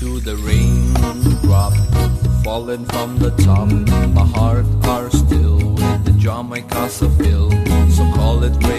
to the raindrop falling from the top. My heart are still with the drum I cause a fill. So call it.